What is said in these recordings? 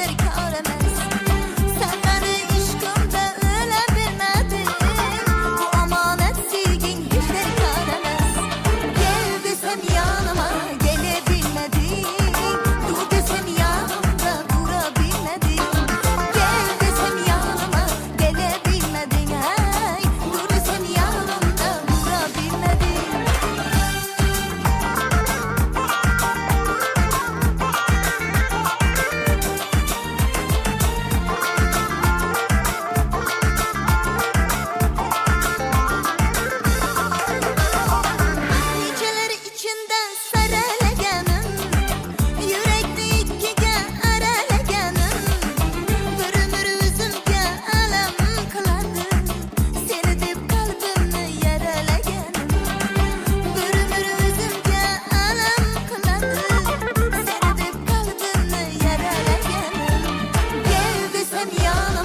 그리 커오르면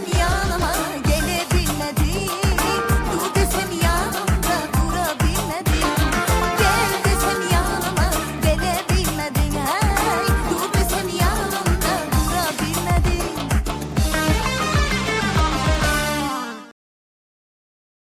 你的